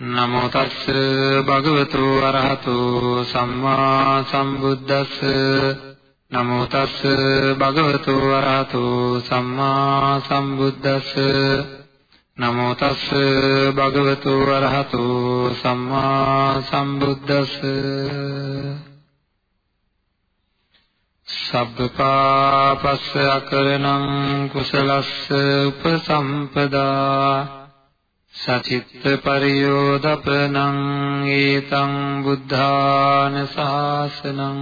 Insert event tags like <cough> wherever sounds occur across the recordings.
නමෝ තස්ස භගවතු අරහතු සම්මා සම්බුද්දස්ස. නමෝ තස්ස භගවතු අරහතු සම්මා සම්බුද්දස්ස. නමෝ තස්ස භගවතු අරහතු සම්මා සම්බුද්දස්ස. සබ්බපාපස්ස අකරණං කුසලස්ස උපසම්පදා. සචිත්ත පරියෝදපනං ඒතං බුද්ධාන ශාසනං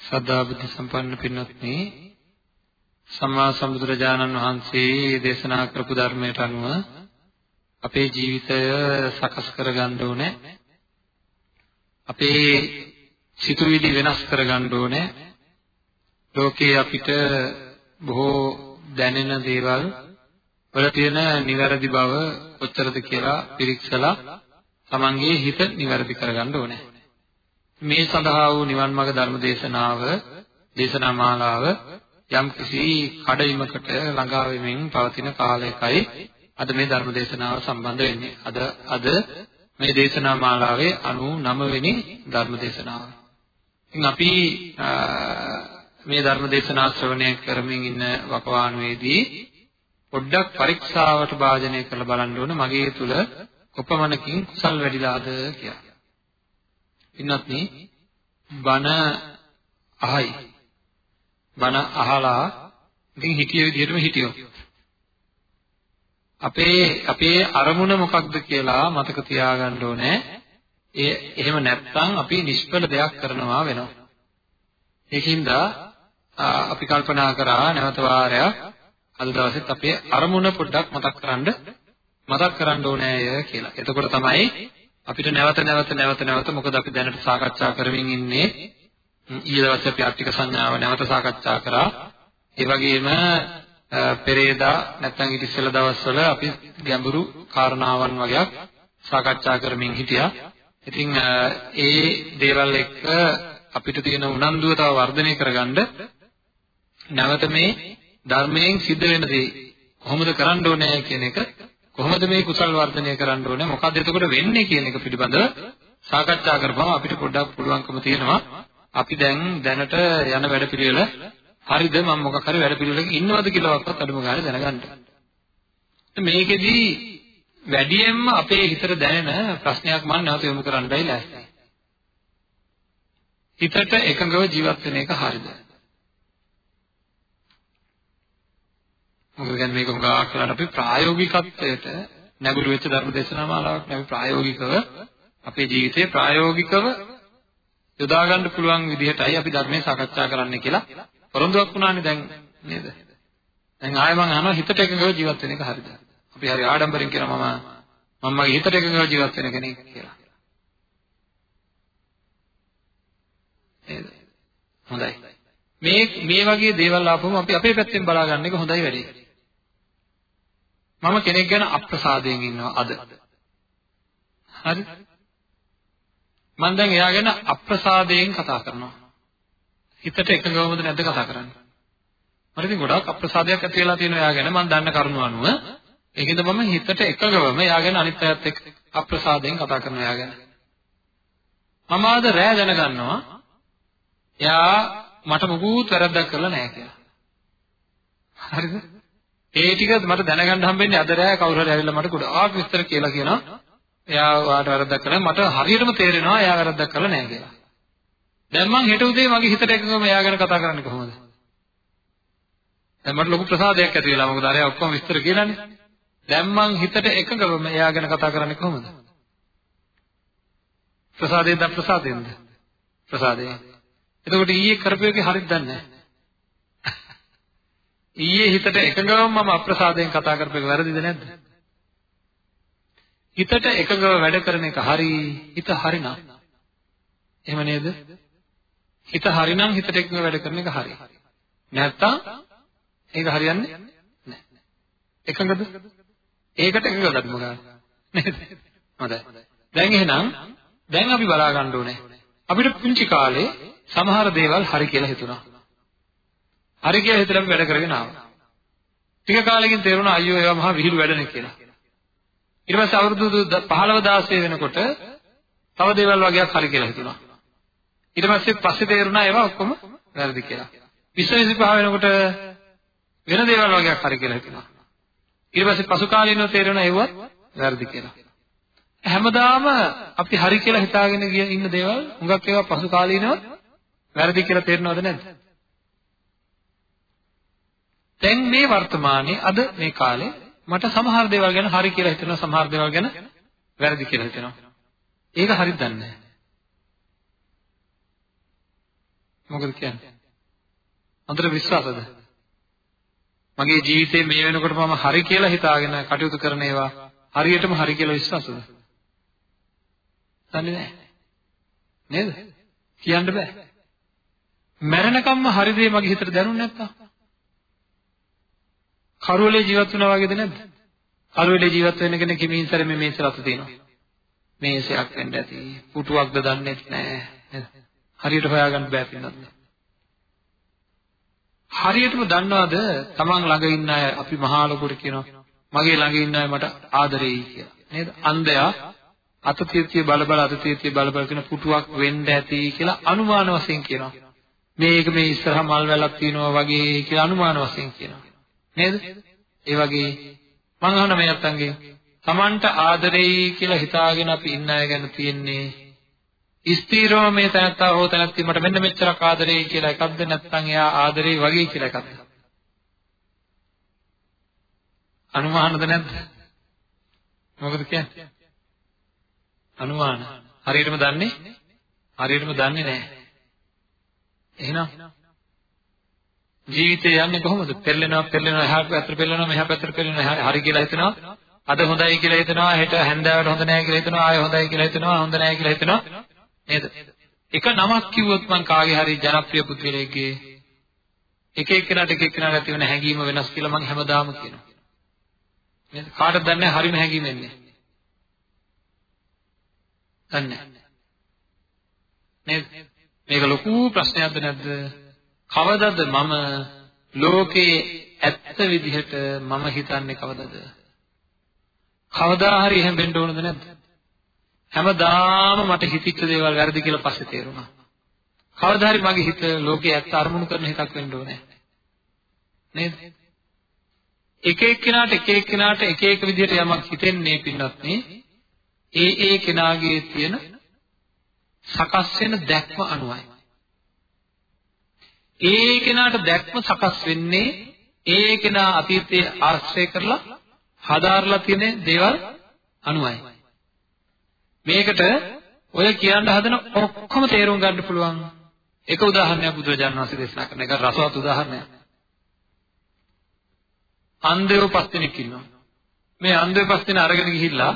සදා බුද්ධ සම්පන්න පින්වත්නි සම්මා සම්බුදුරජාණන් වහන්සේ දේශනා කරපු ධර්මයට අනුව අපේ ජීවිතය සකස් කරගන්න ඕනේ අපේ සිතුවිලි වෙනස් කරගන්න ඕනේ. ලෝකේ අපිට බොහෝ දැනෙන දේවල් වල තියෙන නිවැරදි බව කොච්චරද කියලා පිරික්සලා තමන්ගේ හිත නිවැරදි කරගන්න ඕනේ. මේ සඳහා වූ නිවන් මාර්ග ධර්ම දේශනාව දේශනා මාලාව යම් කිසි කඩයිමකට ළඟා වෙමින් පවතින කාලයකයි අද මේ ධර්ම දේශනාව සම්බන්ධ වෙන්නේ. අද අද මේ දේශනා මාලාවේ 99 වෙනි ධර්ම දේශනාව. ඉතින් අපි මේ ධර්ම දේශනා ශ්‍රවණය කරමින් ඉන්න වකවානුවේදී පොඩ්ඩක් පරීක්ෂාවට භාජනය කරලා බලන්න ඕන මගේ තුල කොපමණකින් කුසල් වැඩිලාද කියලා. ඉන්නත් නේ බණ අහයි. බණ අහලා ඉතින් හිතිය විදිහටම හිටියොත් අපේ අපේ අරමුණ මොකක්ද කියලා මතක තියාගන්න ඕනේ. ඒ එහෙම නැත්නම් අපි නිෂ්ඵල දෙයක් කරනවා වෙනවා. ඒකින්ද අපි කල්පනා කරා නැවත වාරයක් අද දවසෙත් අපේ අරමුණ පොඩ්ඩක් මතක් කරන්න මතක් කරන්න ඕනෑය කියලා. එතකොට තමයි අපිට නැවත නැවත නැවත නැවත මොකද අපි දැනට සාකච්ඡා කරමින් ඉන්නේ ඊයේ දවසේ අපි ආර්ථික සංඥාව නැවත සාකච්ඡා කරා. ඒ වගේම පෙරේදා නැත්නම් ඊට ඉස්සෙල්ලා දවස්වල අපි ගැඹුරු කාරණාවන් වගේක් සාකච්ඡා කරමින් හිටියා. ඉතින් ඒ දේවල් එක්ක අපිට තියෙන උනන්දුව තව වර්ධනය කරගන්න නැවත මේ ධර්මයෙන් සිද්ධ වෙන දේ කොහොමද කරන්න ඕනේ කියන එක කොහොමද මේ කුසල් වර්ධනය කරන්න ඕනේ මොකද්ද එතකොට වෙන්නේ කියන එක පිළිබඳව සාකච්ඡා කරපුවම අපිට පොඩ්ඩක් පුළුවන්කම තියෙනවා අපි දැන් දැනට යන වැඩපිළිවෙල හරිද මම මොකක් හරි වැඩපිළිවෙලක ඉන්නවද කියලාවත් අඩුම ගානේ දැනගන්න. මේකෙදී වැඩියෙන්ම අපේ හිතට දැනෙන ප්‍රශ්නයක් මම නැවත යොමු කරන්නයි ලෑස්ති. හිතට එකඟව ජීවත් වෙන එක හරිද? මොකද කියන්නේ මේක හුඟක් කරලා අපි ප්‍රායෝගිකත්වයට නැඹුරු වෙච්ච ධර්ම දේශනා මාලාවක් නෙවෙයි ප්‍රායෝගිකව අපේ ජීවිතේ ප්‍රායෝගිකව යොදා ගන්න පුළුවන් විදිහටයි අපි ධර්මයේ සාකච්ඡා කරන්න කියලා පොරොන්දුවක් වුණානේ දැන් නේද? දැන් ආයෙ මම අහනවා හිතට එකඟව ජීවත් වෙන එක හරිද? අපි හරි ආඩම්බරෙන් කියනවා මම මම මගේ හිතට එකඟව ජීවත් වෙන කෙනෙක් කියලා. නේද? හොඳයි. මේ මේ වගේ දේවල් ආපුවම අපි අපේ පැත්තෙන් බලා ගන්න එක හොඳයි වැඩි. මම කෙනෙක් ගැන අප්‍රසාදයෙන් ඉන්නවා අද. හරි? මම දැන් එයා ගැන අප්‍රසාදයෙන් කතා කරනවා. හිතට එකඟවමද නැද්ද කතා කරන්නේ? මට ඉතින් ගොඩාක් අප්‍රසාදයක් ඇති වෙලා තියෙනවා එයා ගැන මම දන්න කරුණු අනුව ඒකෙන්ද මම හිතට එකඟවම එයා ගැන අනිත් අයත් එක්ක අප්‍රසාදයෙන් කතා කරනවා එයා ගැන. මම ආද රෑ දැනගන්නවා එයා මට මොකුත් වැරද්දක් කරලා නැහැ කියලා. හරිද? ඒ ටික මට දැනගන්න හම්බෙන්නේ අද රෑ කවුරු හරි ඇවිල්ලා මට ගොඩාක් විස්තර කියලා කියනවා. එයා වාට වැරද්දක් කළා මට හරියටම තේරෙනවා එයා වැරද්දක් කරලා නැහැ කියලා. දැන් මං හෙට උදේ මගේ හිතට එකඟවම එයා ගැන කතා කරන්නේ කොහොමද? දැන් මට ලොකු ප්‍රසාදයක් ඇති වෙලා මොකද අර ඔක්කොම විස්තර කියලානේ. දැන් මං හිතට එකඟවම එයා ගැන කතා කරන්නේ කොහොමද? ප්‍රසාදයෙන්ද ප්‍රසාදයෙන්ද? ප්‍රසාදයෙන්. එතකොට ඊයේ කරපු එකේ හරියට දන්නේ නැහැ. ඊයේ හිතට එකඟවම මම අප්‍රසාදයෙන් කතා කරපේක වැරදිද නැද්ද? හිතට එකඟව වැඩ කරන එක හරි හිත හරිනම් එහෙම නේද? හිත හරිනම් හිතට එකඟව වැඩ කරන එක හරි. නැත්තම් ඒක හරියන්නේ නැහැ. එකඟද? ඒකට එකඟද මොකක්ද? නේද? හොඳයි. දැන් එහෙනම් දැන් අපි බලා ගන්න ඕනේ. අපිට පුංචි කාලේ සමහර දේවල් හරි කියලා හිතුණා. හරි කියලා හිතලා අපි වැඩ කරගෙන ආවා. ටික කාලෙකින් තේරුණා අයියෝ ඒවා මහා විහිළු වැඩනේ කියලා. ඊට පස්සේ අවුරුදු 15 16 වෙනකොට තව දේවල් වගේක් හරි කියලා හිතුණා. ඊට පස්සේ පස්සේ තේරුණා ඒවා ඔක්කොම වැරදි කියලා. 20 25 වෙනකොට වෙන දේවල් වගේක් හරි කියලා හිතුණා. ඊට පස්සේ පසු කාලීනව තේරුණා ඒවත් වැරදි කියලා. හැමදාම අපි හරි කියලා හිතාගෙන ගිය ඉන්න දේවල් හුඟක් ඒවා පසු කාලීනව වැරදි කියලා තේරෙනවද නැද්ද? දැන් මේ වර්තමානයේ අද මේ කාලේ මට සමහර දේවල් ගැන හරි කියලා හිතෙනවා සමහර දේවල් ගැන වැරදි කියලා හිතෙනවා. ඒක හරිද දන්නේ නැහැ. මොකද කියන්නේ? අන්තර විශ්වාසද? මගේ ජීවිතේ මේ වෙනකොට මම හරි කියලා හිතාගෙන කටයුතු කරන ඒවා හරියටම හරි කියලා විශ්වාසද? දන්නේ නැහැ. නේද? කියන්න බෑ. මැරෙනකම්ම හරි දේ මගේ හිතට දැනුනේ නැත්තම් කරුවලේ ජීවත් වුණා වගේද නැද්ද? කරුවලේ ජීවත් වෙන කෙනෙක් හිමින්සර මේ මේස රත තියෙනවා. මේසයක් වෙන්න ඇති. පුටුවක්ද දන්නේ නැහැ. හරියට හොයාගන්න බෑ පින්නත්. හරියටම දන්නවද තමන් ළඟ ඉන්න අය අපි මහා ලොකුට කියනවා මගේ ළඟ ඉන්න අය මට ආදරෙයි කියලා. නේද? අන්ධයා අතතියතිය බල බල අතතියතිය බල බල කියන පුටුවක් වෙන්න ඇති කියලා අනුමාන වශයෙන් කියනවා. මේක මේ ඉස්සරහා මල් වැලක් තියෙනවා වගේ කියලා අනුමාන වශයෙන් කියනවා. නේද? ඒ වගේ මම අහන මේ නැත්තන්ගේ Tamanට ආදරෙයි කියලා හිතාගෙන අපි ඉන්න අය ගැන තියෙන්නේ ස්ථීරව මේ තැනත්තා හෝ තැනත්ති මට මෙන්න මෙච්චරක් ආදරෙයි කියලා එකක්ද නැත්නම් එයා ආදරෙයි වගේ කියලා එකක්ද? අනුමානද නැද්ද? මොකද කියන්නේ? අනුමාන. හරියටම දන්නේ? හරියටම දන්නේ නැහැ. එහෙනම් ජීවිතේ යන්නේ කොහොමද? පෙරලෙනවා, පෙරලෙනවා, එහා පැත්තට පෙරලෙනවා, මෙහා පැත්තට පෙරලෙනවා, හරි කියලා හිතනවා. අද හොඳයි කියලා හිතනවා, හෙට හැන්දෑවට හොඳ නැහැ කියලා හිතනවා, ආයෙ හොඳයි කියලා හිතනවා, හොඳ නැහැ කියලා හිතනවා. නේද? එක නමක් කිව්වොත් මං කාගේ හරි ජනප්‍රිය පුද්ගලයෙක්ගේ එක එක්කෙනාට එක එක්කෙනාට ඇති වෙන හැඟීම වෙනස් කියලා මං හැමදාම කියනවා. නේද? කාටද දන්නේ හරිම හැඟීම එන්නේ? දන්නේ නේද? මේක ලොකු ප්‍රශ්නයක්ද නැද්ද? කවදද මම ලෝකේ ඇත්ත විදිහට මම හිතන්නේ කවදද? කවදා හරි එහෙම වෙන්න ඕනද නැද්ද? හැමදාම මට හිතිච්ච දේවල් වැරදි කියලා පස්සේ තේරුණා. කවදා හරි මගේ හිත ලෝකේ ඇත්ත අරමුණු කරන හිතක් වෙන්න ඕනේ. නේද? එක එක්කෙනාට එක එක්කෙනාට එක එක විදිහට යමක් හිතෙන්නේ පින්නත් නේ. ඒ ඒ කෙනාගේ තියෙන සකස් වෙන දැක්ම අනුවයි. ඒ කෙනාට දැක්ම සකස් වෙන්නේ ඒ කෙනා අතීතයේ ආශ්‍රය කරලා හදාarලා තියෙන දේවල් අනුවයි. මේකට ඔය කියන්න හදන ඔක්කොම තේරුම් ගන්න පුළුවන් එක උදාහරණයක් බුදුරජාණන් වහන්සේ දේශනා කරන එක රසවත් උදාහරණයක්. අන්ධයෝ පස් දෙනෙක් ඉන්නවා. මේ අන්ධයෝ පස් දෙනා අරගෙන ගිහිල්ලා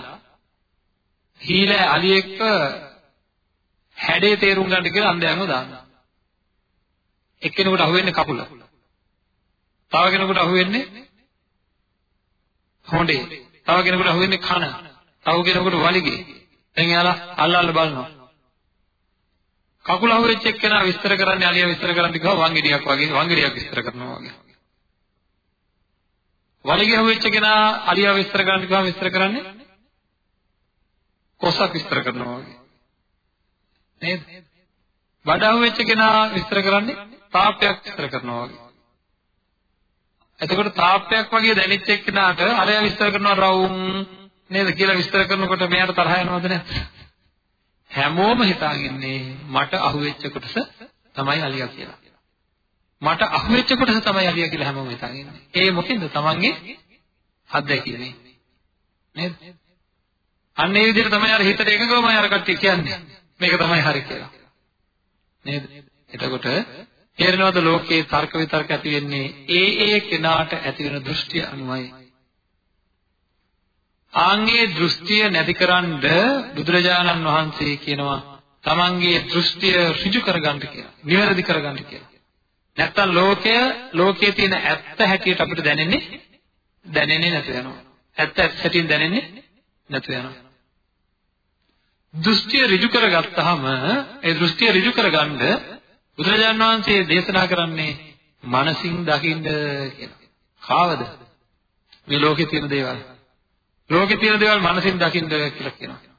හීල අලියෙක්ව හැඩේ තේරුම් ගන්න කියලා අන්ධයන්ව දානවා. එක්කෙනෙකුට අහුවෙන්නේ කකුල. තව කෙනෙකුට අහුවෙන්නේ හොඬේ. තව කෙනෙකුට අහුවෙන්නේ කන. තව කෙනෙකුට වලිගේ. දැන් එයාලා අල්ලල්ල බලනවා. කකුල අහුවෙච්ච එක්කෙනා විස්තර කරන්නේ අලියා විස්තර කරන්න කිව්වා වංගෙඩියක් වගේ වංගෙඩියක් විස්තර කරනවා වගේ. වලිගේ අහුවෙච්ච කෙනා අලියා විස්තර කරන්න කිව්වා විස්තර කරන්නේ කොසක් විස්තර කරනවා වගේ. නේද? බඩ අහුවෙච්ච කෙනා විස්තර කරන්නේ තාප්පයක් විස්තර කරනවා වගේ. එතකොට තාප්පයක් වගේ දැනෙච්ච එක්කෙනාට අරයා විස්තර කරනවා රවුම් නේද කියලා විස්තර කරනකොට මෙයාට තරහ යනවද නැද්ද? හැමෝම හිතාගන්නේ මට අහුවෙච්ච කොටස තමයි අලියා කියලා. මට අහුවෙච්ච කොටස තමයි අලියා කියලා හැමෝම හිතාගන්නේ. ඒ මොකෙන්ද? තමන්ගේ අත්දැකීමේ. නේද? අන්න ඒ විදිහට තමයි අර හිතට එකගොම අර කට්ටිය කියන්නේ. මේක තමයි හරි කියලා. නේද? එතකොට තේරෙනවද ලෝකේ තර්ක විතර්ක ඇති වෙන්නේ ඒ ඒ කෙනාට ඇති වෙන දෘෂ්ටිය අනුවයි. ආන්ගේ දෘෂ්ටිය නැතිකරන්න බුදුරජාණන් වහන්සේ කියනවා තමන්ගේ දෘෂ්ටිය ඍජු කරගන්න කියලා. නිවැරදි කරගන්න කියලා. නැත්තම් ලෝකය ලෝකයේ තියෙන ඇත්ත හැටියට අපිට දැනෙන්නේ දැනෙන්නේ නැතු වෙනවා. ඇත්ත ඇත්ත හැටියෙන් දැනෙන්නේ නැතු වෙනවා. දෘෂ්ටිය ඍජු කරගත්තාම ඒ දෘෂ්ටිය ඍජු කරගන්න බුදුරජාණන් වහන්සේ දේශනා කරන්නේ මනසින් දකින්න කියලා. කාවද? මේ ලෝකේ තියෙන දේවල්. ලෝකේ තියෙන දේවල් මනසින් දකින්න කියලා කියනවා.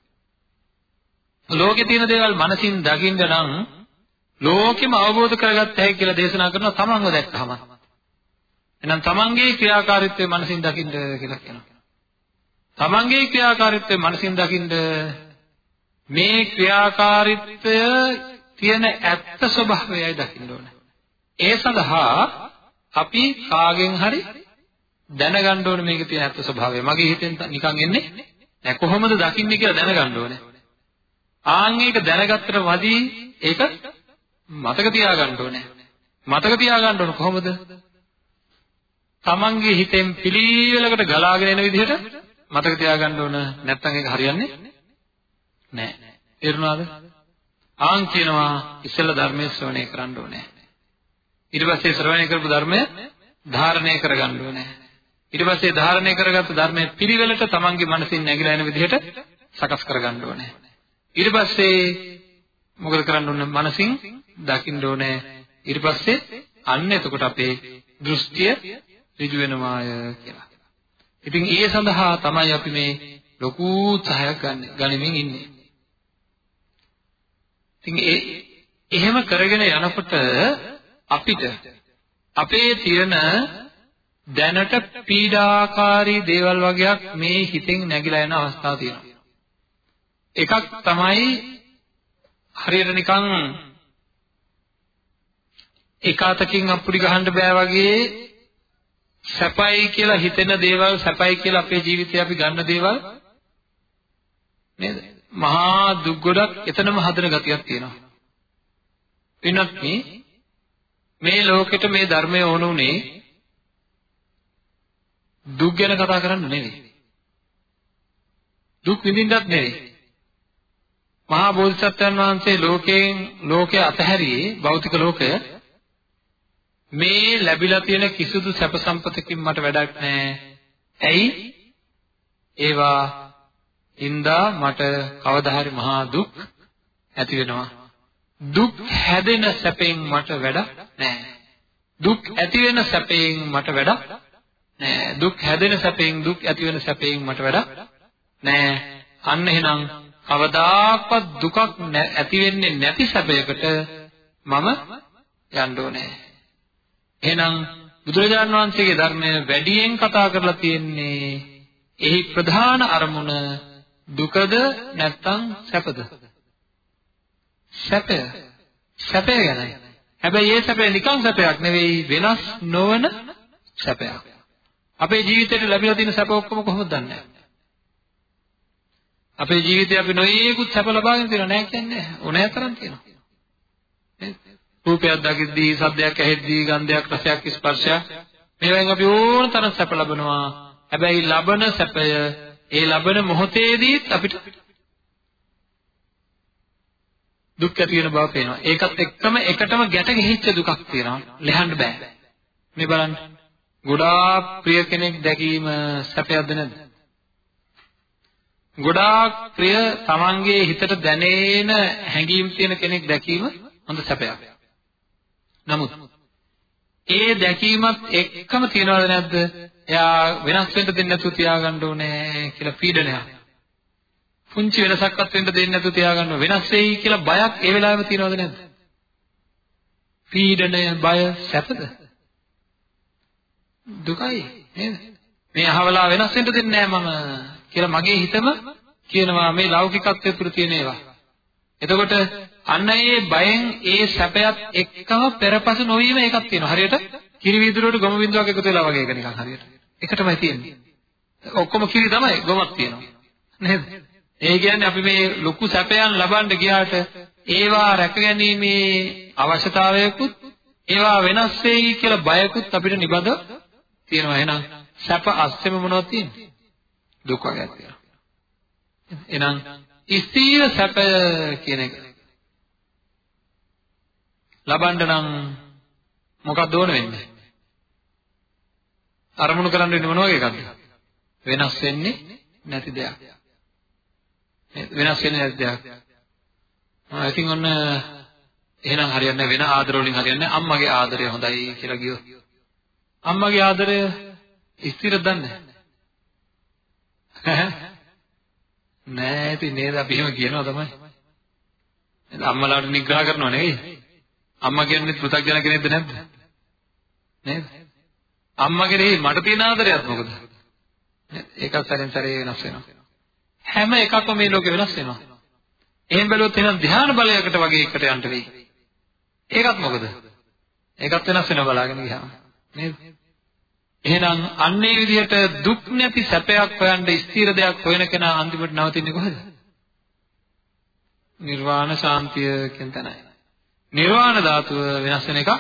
ලෝකේ තියෙන දේවල් මනසින් දකින්න නම් ලෝකෙම අවබෝධ කරගත්ත හැකි කියලා දේශනා කරනවා තමන්ව දැක්කහම. එහෙනම් තමන්ගේ ක්‍රියාකාරීත්වය මනසින් දකින්න කියලා කියනවා. තමන්ගේ ක්‍රියාකාරීත්වය මනසින් දකින්න මේ ක්‍රියාකාරීත්වය තියෙන ඇත්ත ස්වභාවයයි දකින්න ඕනේ. ඒ සඳහා අපි කාගෙන් හරි දැනගන්න ඕනේ මේකේ තියෙන ඇත්ත ස්වභාවය. මගේ හිතෙන් නිකන් එන්නේ නෑ කොහොමද දකින්නේ කියලා දැනගන්න ඕනේ. ආන් ඒක දැනගත්තට වදී ඒක මතක තියාගන්න ඕනේ. මතක තියාගන්න ඕන කොහොමද? තමන්ගේ හිතෙන් පිළිවෙලකට ගලාගෙන එන විදිහට මතක තියාගන්න ඕන නැත්නම් ඒක හරියන්නේ නැහැ. තේරුණාද? ආන් කියනවා ඉස්සෙල්ලා ධර්මයේ ශ්‍රවණය කරන්න ඕනේ. ඊට පස්සේ ශ්‍රවණය කරපු ධර්මය ධාරණය කරගන්න ඕනේ. ඊට පස්සේ ධාරණය කරගත්තු ධර්මයේ පිළිවෙලට තමන්ගේ මනසින් නැగిලා එන විදිහට සකස් කරගන්න ඕනේ. ඊට පස්සේ මොකද කරන්න ඕන මනසින් දකින්න ඕනේ ඊට පස්සේ අන්න එතකොට අපේ දෘෂ්ටිය ඍජු වෙනවාය කියලා. ඉතින් ඒ සඳහා තමයි අපි මේ ලොකු උත්සාහයක් ගන්න ගනිමින් ඉන්නේ. ඉතින් ඒ එහෙම කරගෙන යනකොට අපිට අපේ තියෙන දැනට පීඩාකාරී දේවල් වගේක් මේ හිතෙන් නැగిලා යන අවස්ථා තියෙනවා. එකක් තමයි හරියට නිකන් එක අතකින් අප්පුඩි ගහන්න බෑ වගේ සැපයි කියලා හිතෙන දේවල් සැපයි කියලා අපේ ජීවිතේ අපි ගන්න දේවල් නේද? මහා දුක් ගොඩක් එතනම හදන ගතියක් තියෙනවා. වෙනත් මේ ලෝකෙට මේ ධර්මය ඕන උනේ දුක් ගැන කතා කරන්න නෙවෙයි. දුක් විඳින්නත් නෙවෙයි. මහා බෝධිසත්වයන් වහන්සේ ලෝකයෙන් ලෝකය අතහැරියේ භෞතික ලෝකය මේ ලැබිලා තියෙන කිසිදු සැප සම්පතකින් මට වැඩක් නැහැ. ඇයි? ඒවා ඉඳා මට කවදා හරි මහා දුක් ඇති වෙනවා. දුක් හැදෙන සැපෙන් මට වැඩක් නැහැ. දුක් ඇති වෙන සැපෙන් මට වැඩක් නැහැ. දුක් හැදෙන සැපෙන් දුක් ඇති වෙන සැපෙන් මට වැඩක් නැහැ. අන්න එහෙනම් කවදාකවත් දුකක් ඇති වෙන්නේ නැති සැපයකට මම යන්න ඕනේ. එහෙනම් බුදුරජාණන් වහන්සේගේ ධර්මය වැඩියෙන් කතා කරලා තියෙන්නේ එහි ප්‍රධාන අරමුණ දුකද නැත්නම් සැපද? සැපය. සැපය ගැනයි. හැබැයි ඒ සැපය නිකන් සැපයක් නෙවෙයි වෙනස් නොවන සැපයක්. අපේ ජීවිතේට ලැබිලා තියෙන සැප ඔක්කොම කොහොමද දන්නේ? අපේ ජීවිතේ අපි නොයේකුත් සැප ලබාගෙන තියෙනවා නෑ කියන්නේ ඕනෑ තරම් තියෙනවා. රූපයක් දකිද්දී, සද්දයක් ඇහෙද්දී, ගන්ධයක්, රසයක්, ස්පර්ශයක් මේවෙන් අපි ඕන තරම් සැප ලබනවා. හැබැයි ලබන සැපය ඒ ලබන මොහොතේදීත් අපිට දුක් ඇති වෙන බව පේනවා. ඒකත් එක්කම එකටම ගැට ගිහිච්ච දුකක් තියෙනවා. ලෙහන්න බෑ. මේ බලන්න. ගොඩාක් ප්‍රිය කෙනෙක් දැකීම සැපයක්ද නැද්ද? ගොඩාක් ප්‍රිය තමන්ගේ හිතට දැනෙන හැඟීම් තියෙන කෙනෙක් දැකීම හොඳ සැපයක්. නමුත් ඒ දැකීමත් එක්කම තියනවද නැද්ද? එයා වෙනස් වෙන්න දෙන්නේ නැතුව තියාගන්න ඕනේ කියලා පීඩනයක්. පුංචි වෙනසක්වත් වෙන්න දෙන්නේ නැතුව තියාගන්න වෙනස් වෙයි කියලා බයක් ඒ වෙලාවෙම තියනවද නැද්ද? පීඩනය, බය, සැපද? දුකයි නේද? මේ අහවලා වෙනස් වෙන්න දෙන්නේ නැහැ මම කියලා මගේ හිතම කියනවා මේ ලෞකිකත්වයේ තුර තියෙන ඒවා. එතකොට අන්න ඒ බයෙන් ඒ සැපයත් එක්කම පෙරපසු නොවීම එකක් තියෙනවා. හරියට කිරි වීදුරුවට ගොම බින්දුවක් එකතු වෙලා වගේ එක නිකන් හරියට. එකටමයි තියෙන්නේ. ඔක්කොම කිරි තමයි ගොමක් තියෙනවා. නේද? ඒ කියන්නේ අපි මේ ලොකු සැපයන් ලබන්න ගියාට ඒවා රැකගැනීමේ අවශ්‍යතාවයකුත් ඒවා වෙනස් වෙයි කියලා බයකුත් අපිට නිබඳ තියෙනවා. එහෙනම් සැප අස්සෙම මොනවද තියෙන්නේ? දුක් වර්ගයක් තියෙනවා. එහෙනම් ස්ථීර සැප කියන එක ලබන්න නම් මොකක්ද ඕන වෙන්නේ? අරමුණු කරන්න වෙන්නේ මොන වගේ එකක්ද? වෙනස් වෙන්නේ නැති දෙයක්. වෙනස් වෙන්නේ නැති දෙයක්. ආ ඉතින් ඔන්න එහෙනම් හරියන්නේ වෙන ආදර වලින් හරියන්නේ අම්මගේ ආදරය හොඳයි කියලා කිව්වොත්. අම්මගේ ආදරය ස්ථිරද දන්නේ නෑ ඉතින් නේද අපි එහෙම කියනවා තමයි. අම්මලාට නිග්‍රහ කරනව නෙවෙයි. අම්මා කියන්නේ පෘථග්ජන කෙනෙක්ද නැද්ද? නේද? අම්මගේ මට තියෙන ආදරයත් මොකද? ඒකත් සැරෙන් සැරේ වෙනස් වෙනවා. හැම එකක්ම මේ ලෝකේ වෙනස් වෙනවා. එහෙන් බැලුවොත් එහෙනම් ධ්‍යාන බලයකට වගේ එකට යන්න වෙයි. ඒකත් මොකද? ඒකත් වෙනස් වෙනවා බලාගෙන ගියාම. නේද? එහෙනම් අන්නේ විදිහට දුක් නැති සැපයක් හොයන්න ස්ථිර දෙයක් හොයන කෙනා අන්තිමට නවතින්නේ කොහෙද? නිර්වාණ ශාන්තිය කියන තැනයි. නිර්වාණ ධාතුව වෙනස් වෙන එකක්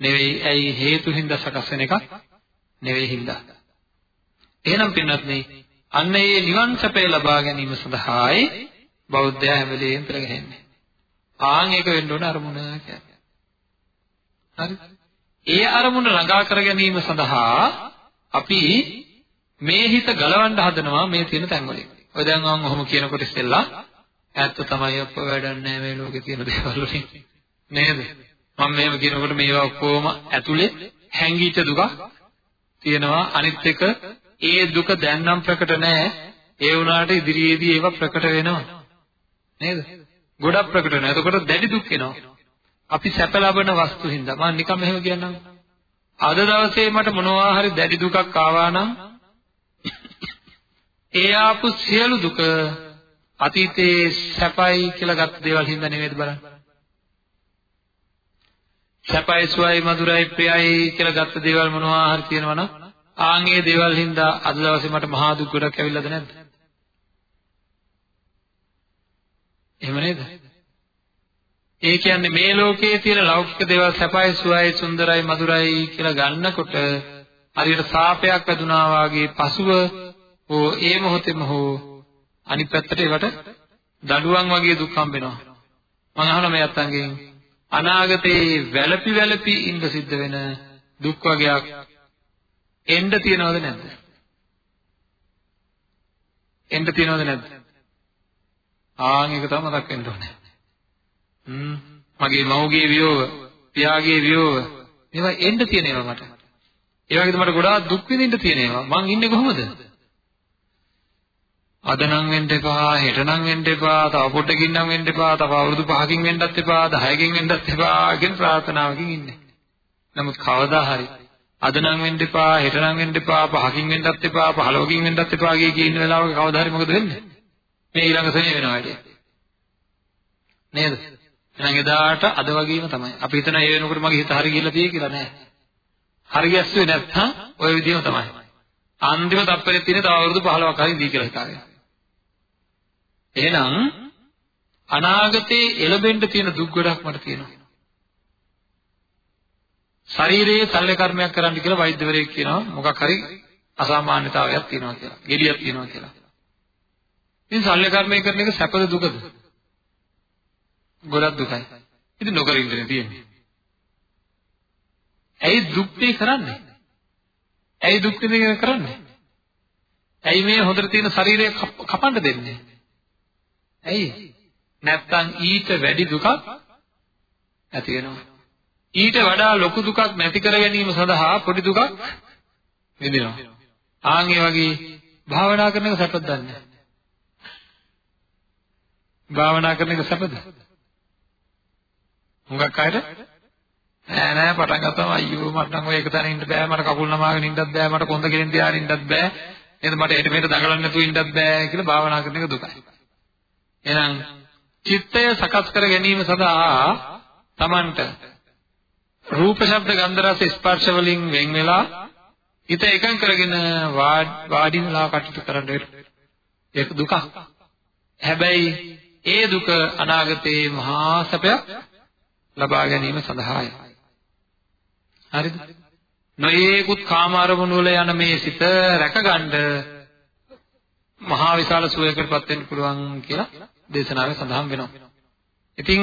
නෙවෙයි. ඇයි හේතු හින්දා සකස් වෙන එකක් නෙවෙයි හින්දා. එහෙනම් පින්වත්නි අන්න ඒ නිවන් සැපය ලබා ගැනීම සඳහායි බෞද්ධයා හැම වෙලේම පෙරගෙන්නේ. ආන් ඒක වෙන්න ඕන අරමුණ කියන්නේ. හරි? ඒ අරමුණ ළඟා කර ගැනීම සඳහා අපි මේ හිත ගලවන්න හදනවා මේ තියෙන තැන් වලින්. ඔය දැන් මම ඔහොම කියනකොට ඉස්සෙල්ලා ඇත්ත තමයි අප වැඩන්නේ මේ ලෝකේ තියෙන දේවල් වලින්. නේද? මම මේව කියනකොට මේවා ඔක්කොම ඇතුලේ හැංගීච්ච දුක තියෙනවා. අනිත් එක ඒ දුක දැන් නම් ප්‍රකට නැහැ. ඒ වුණාට ඉදිරියේදී ඒවා ප්‍රකට වෙනවා. නේද? ගොඩක් ප්‍රකට වෙනවා. එතකොට දැඩි දුක් එනවා. අපි සැප ලබන වස්තු හින්දා මම නිකන් මෙහෙම කියන්නම්. අද දවසේ මට මොනවා හරි දැඩි දුකක් ආවා නම් ඒ ආපු සියලු දුක අතීතේ සැපයි කියලා ගත්ත දේවල් හින්දා නෙවෙයිද බලන්න. සැපයි සුවයි මధుරයි ප්‍රියයි කියලා ගත්ත දේවල් මොනවා හරි තියෙනවනම් ආන්ගේ දේවල් හින්දා අද දවසේ මට මහා දුක් ගොඩක් ඇවිල්ලාද නැද්ද? එහෙම නේද? ඒ කියන්නේ මේ ලෝකයේ තියෙන ලෞකික දේවල් සැපයි සුවයි සුන්දරයි මధుරයි කියලා ගන්නකොට හරියට සාපයක් වැදුනා වාගේ පසුව ඕ ඒ මොහොතේම හෝ අනිත් පැත්තට ඒවට දඬුවම් වගේ දුක් හම්බෙනවා. මම අහනවා මේ අත්තන්ගෙන් අනාගතේ වැළපි වැළපි ඉඳ සිද්ධ වෙන දුක් වගේක් එන්න තියනවද නැද්ද? එන්න තියනවද නැද්ද? ආන් එක තමයි මතක් වෙන්න ඕනේ. හ්ම් මගේ මව්ගේ වියෝව, පියාගේ වියෝව මේවා එන්න තියෙන ඒවා මට. ඒ වගේද මට ගොඩාක් දුක් විඳින්න තියෙන ඒවා. මං ඉන්නේ කොහොමද? අද නම් වෙන්න එපා, හෙට නම් වෙන්න එපා, තව පොඩකින් නම් වෙන්න එපා, තව අවුරුදු 5කින් වෙන්නත් එපා, 10කින් වෙන්නත් එපා කියන ප්‍රාර්ථනාවකින් ඉන්නේ. නමුත් කවදා හරි අද නම් වෙන්න එපා, හෙට නම් වෙන්න එපා, 5කින් වෙන්නත් එපා, 15කින් වෙන්නත් එපා කිය කියන වෙලාවක කවදා හරි මොකද වෙන්නේ? මේ ඊළඟ සෙනෙහ වෙනවා ඇයි? නේද? එහෙනම් එදාට අද වගේම තමයි. අපි හිතන ඒ වෙනකොට මගේ හිත හරි ගිහලා තියෙයි කියලා නෑ. හරි ගැස්සුවේ නැත්නම් ওই විදිහම තමයි. අන්තිම තප්පරේ තියෙන තව අවුරුදු 15ක් හරි දී කියලා හිතාගෙන. එහෙනම් අනාගතේ එළබෙන්න තියෙන දුක් ගොඩක් මට තියෙනවා. ශරීරයේ සල්ලි කර්මයක් කරන්න කියලා වෛද්‍යවරයෙක් කියනවා මොකක් හරි අසාමාන්‍යතාවයක් තියෙනවා කියලා. ගෙඩියක් තියෙනවා කියලා. ඉතින් සල්ලි කර්මය කරන එක සැපද දුකද? ගොඩක් දුකයි. ඉතින් නොකර ඉඳගෙන තියෙන්නේ. ඇයි දුක් මේ කරන්නේ? ඇයි දුක් විඳින කරන්නේ? ඇයි මේ හොඳට තියෙන ශරීරය කපන්න දෙන්නේ? ඇයි? නැත්තම් ඊට වැඩි දුකක් ඇති වෙනවා. ඊට වඩා ලොකු දුකක් නැති කර ගැනීම සඳහා පොඩි දුකක් විඳිනවා. ආන් ඒ වගේ භාවනා කරන එක සැපද දන්නේ භාවනා කරන එක සැපද? හුඟක් අයට නෑ නෑ පටන් ගත්තම අයියෝ මට නම් ඔය එක තැන ඉන්න බෑ මට කකුල් නමාගෙන ඉන්නත් බෑ මට කොන්ද කෙලින් තියාගෙන ඉන්නත් බෑ නේද මට එට මෙට දඟලන්න නැතුව ඉන්නත් බෑ කියලා භාවනා කරන එක දුකයි. එහෙනම් චිත්තය සකස් කර ගැනීම සඳහා Tamanට රූප ශබ්ද ගන්ධ රස ස්පර්ශ වලින් වෙන් වෙලා හිත එකඟ කරගෙන වාඩි වෙලා කටයුතු කරන්න ඒක දුකක්. හැබැයි ඒ දුක අනාගතේ මහා සැපයක් ලබා ගැනීම සඳහායි. හරිද? නොයේකුත් කාම අරමුණු වල යන මේ සිත රැකගන්න මහා විශාල සුවයකටපත් වෙන්න පුළුවන් කියලා දේශනාවේ සඳහන් වෙනවා. ඉතින්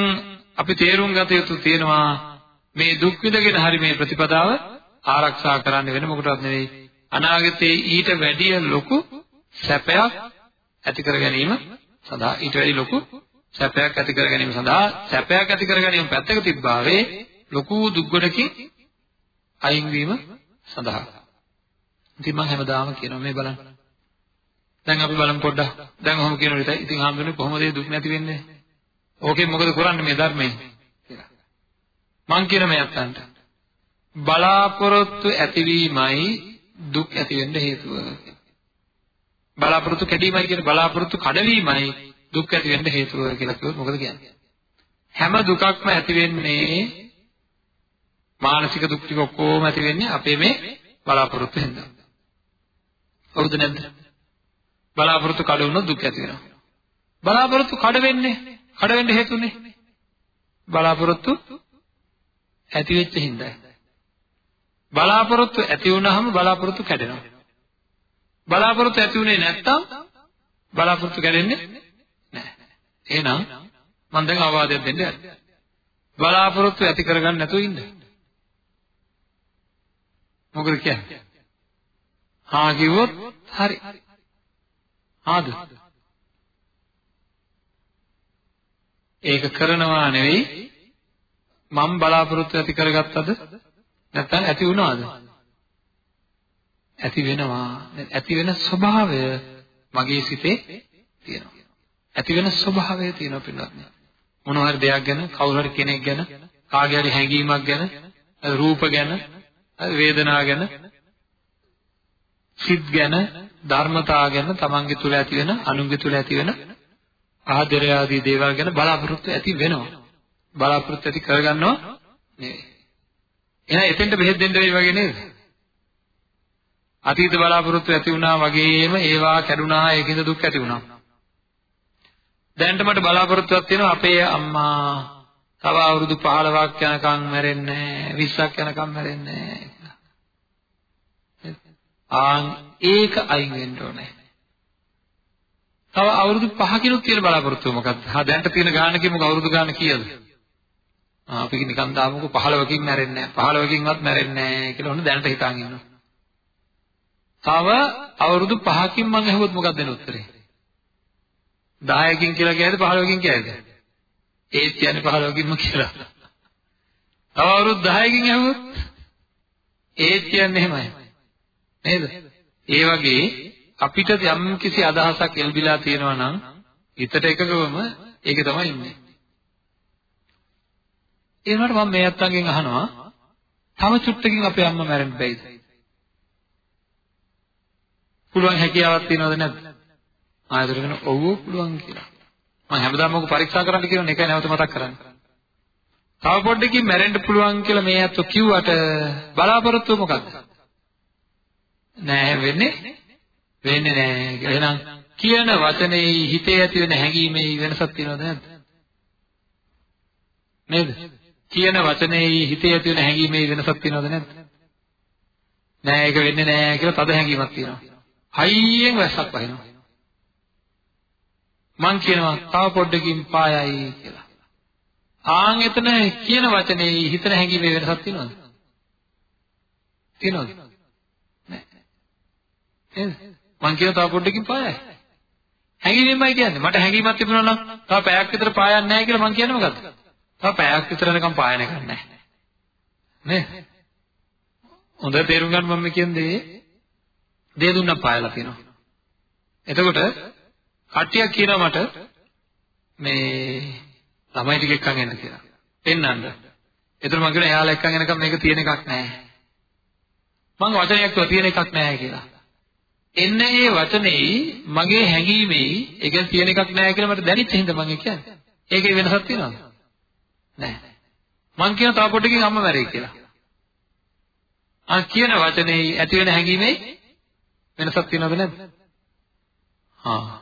අපි තේරුම් ගත යුතු තියෙනවා මේ දුක් විඳගෙන හරි මේ ප්‍රතිපදාව ආරක්ෂා කරන්න වෙන මොකටවත් නෙවෙයි අනාගතයේ ඊට වැඩිය ලොකු සැපයක් ඇති කර ගැනීම සඳහා ඊට වැඩි ලොකු සැපයක් ඇති කර ගැනීම සඳහා සැපයක් ඇති කර ගැනීම පැත්තක තිබ්බාවේ ලොකු දුක්ගොඩකින් අයින් වීම සඳහා. ඉතින් මම හැමදාම කියනවා මේ බලන්න. දැන් අපි බලමු පොඩ්ඩක්. දැන් ඔහොම කියන විදිහට ඉතින් හම්බුනේ කොහොමද මේ දුක් නැති වෙන්නේ? ඕකෙන් මොකද කරන්නේ මේ ධර්මයෙන් කියලා. මං කියන මේ අත්තන්ට බලාපොරොත්තු ඇතිවීමයි දුක් ඇති වෙන්න හේතුව. බලාපොරොත්තු කැඩීමයි කියන්නේ බලාපොරොත්තු කඩවීමයි දුක් ඇති වෙන්න හේතුව කියලා කිව්වොත් මොකද කියන්නේ? හැම දුකක්ම ඇති වෙන්නේ මානසික දුක් ටික ඔක්කොම ඇති වෙන්නේ අපේ මේ බලාපොරොත්තු හින්දා. හවුද නැද්ද? බලාපොරොත්තු කඩ වුණොත් දුක් ඇති වෙනවා. බලාපොරොත්තු කඩ වෙන්නේ කඩ වෙන්න හේතුනේ බලාපොරොත්තු ඇති වෙච්ච හින්දායි. බලාපොරොත්තු ඇති වුණාම බලාපොරොත්තු කැඩෙනවා. බලාපොරොත්තු ඇති වුණේ නැත්තම් බලාපොරොත්තු කැඩෙන්නේ නැහැ. එහෙනම් මම දැන් අවවාදයක් දෙන්න යන්නේ. බලාපොරොත්තු ඇති කරගන්න නැතුව ඉන්න. මොකද කියන්නේ? හා කිව්වොත් හරි. ආද? ඒක කරනවා නෙවෙයි. මම බලාපොරොත්තු ඇති කරගත්තද? නැත්නම් ඇති වුණාද? ඇති වෙනවා. ඇති වෙන ස්වභාවය මගේ සිතේ තියෙනවා. ඇති වෙන ස්වභාවය තියෙනවා පින්වත්නි. මොනවා හරි දෙයක් ගැන කවුරු හරි කෙනෙක් ගැන කාගේ හරි හැඟීමක් ගැන රූප ගැන වේදනා ගැන සිත් ගැන ධර්මතා ගැන තමන්ගේ තුල ඇති වෙන අනුන්ගේ තුල ඇති වෙන ආදරය ආදී දේවල් ගැන බලාපොරොත්තු ඇති වෙනවා. බලාපොරොත්තු ඇති කරගන්නවා නෙවෙයි. එහෙනම් එතෙන්ට බෙහෙත් දෙන්න වෙයි වගේ නේද? අතීත බලාපොරොත්තු ඇති වුණා වගේම ඒවා කැඩුනා ඒකින්ද දුක් ඇති වුණා. දැනට මට බලාපොරොත්තුවක් තියෙනවා අපේ අම්මා තව අවුරුදු 15ක් යනකම් මැරෙන්නේ 20ක් යනකම් මැරෙන්නේ ආන් ඒක අයින් වෙන්න ඕනේ. තව අවුරුදු 5කිනුත් තියෙන බලාපොරොත්තුව මොකක්ද? හා දැන්ට තියෙන ගාන කිමුක අවුරුදු ගාන කීයද? ආ අපි නිකන් දාමුකෝ 15කින් මැරෙන්නේ නැහැ. 15කින්වත් මැරෙන්නේ නැහැ කියලා ඔන්න දැනට හිතාන් ඉන්නවා. තව අවුරුදු 5කින් මම ඇහුවොත් මොකක්ද දෙන උත්තරේ? 10කින් කියලා කියයිද 15කින් කියයිද? ඒත් කියන්නේ 15කින්ම කියලා. තව අවුරුදු 10කින් ඇහුවොත් ඒත් කියන්නේ එහෙමයි. නේද? ඒ වගේ අපිට යම් කිසි අදහසක් එල්බිලා තියෙනවා නම් හිතට එකගවම ඒක තමයි ඉන්නේ. ඒ වුණාට මම මේ අත්තන්ගෙන් අහනවා තව චුට්ටකින් අපේ අම්මා මැරෙන්න බැයිද? පුළුවන් හැකියාවක් තියෙනවද නැද්ද? ආයතන කරන ඔව් පුළුවන් කියලා. මම හැමදාම මොකක් පරීක්ෂා කරන්න කියන එකයි නැවත මතක් කරන්නේ. තව පොඩ්ඩකින් මැරෙන්න පුළුවන් කියලා මේ අතෝ කිව්වට බලාපොරොත්තුව මොකක්ද? නෑ වෙන්නේ වෙන්නේ නැහැ. එහෙනම් කියන වචනේ හිතේ ඇති වෙන හැඟීමේ වෙනසක් තියෙනවද නැද්ද? නේද? කියන වචනේ හිතේ ඇති වෙන හැඟීමේ වෙනසක් තියෙනවද නැද්ද? නෑ ඒක වෙන්නේ නෑ කියලා තද හැඟීමක් තියෙනවා. හයියෙන් වැස්සක් වහිනවා. මං කියනවා තව පොඩ්ඩකින් පායයි කියලා. ආන් එතන කියන වචනේ හිතන හැඟීමේ වෙනසක් තියෙනවද? තියෙනවද? නෑ. නේද? මං කියන තව පොඩ්ඩකින් පායයි. හැංගීමෙන්මයි කියන්නේ. මට හැංගීමක් තිබුණා නම් තව පැයක් විතර පායන්නේ නැහැ කියලා මං කියන්නේ මොකද්ද? තව පැයක් විතර යනකම් පායන එකක් නැහැ. නේ? හොඳ තේරුම් ගන්න මම කියන්නේ දේ දුන්නා පායලා තියෙනවා. එතකොට කට්ටියක් කියනවා මට මේ ළමයි ටික එක්කන් එන්න කියලා. පෙන්නන්න. එතකොට මම කියනවා එයාලා එක්කන් එනකම් මේක තියෙන එකක් නැහැ. මම වචනයක් කිව්වා තියෙන එකක් නැහැ කියලා. එන්න ඒ වචනේ මගේ හැඟීමේ ඒක තියෙන එකක් නෑ කියලා මට දැනෙච්ච හින්දා මම කියන්නේ. ඒකේ වෙනසක් තියෙනවද? නෑ. මං කියන තව පොඩ්ඩකින් අම්මා මැරෙයි කියලා. අර කියන වචනේ ඇති වෙන හැඟීමේ වෙනසක් තියෙනවද නැද්ද? හා.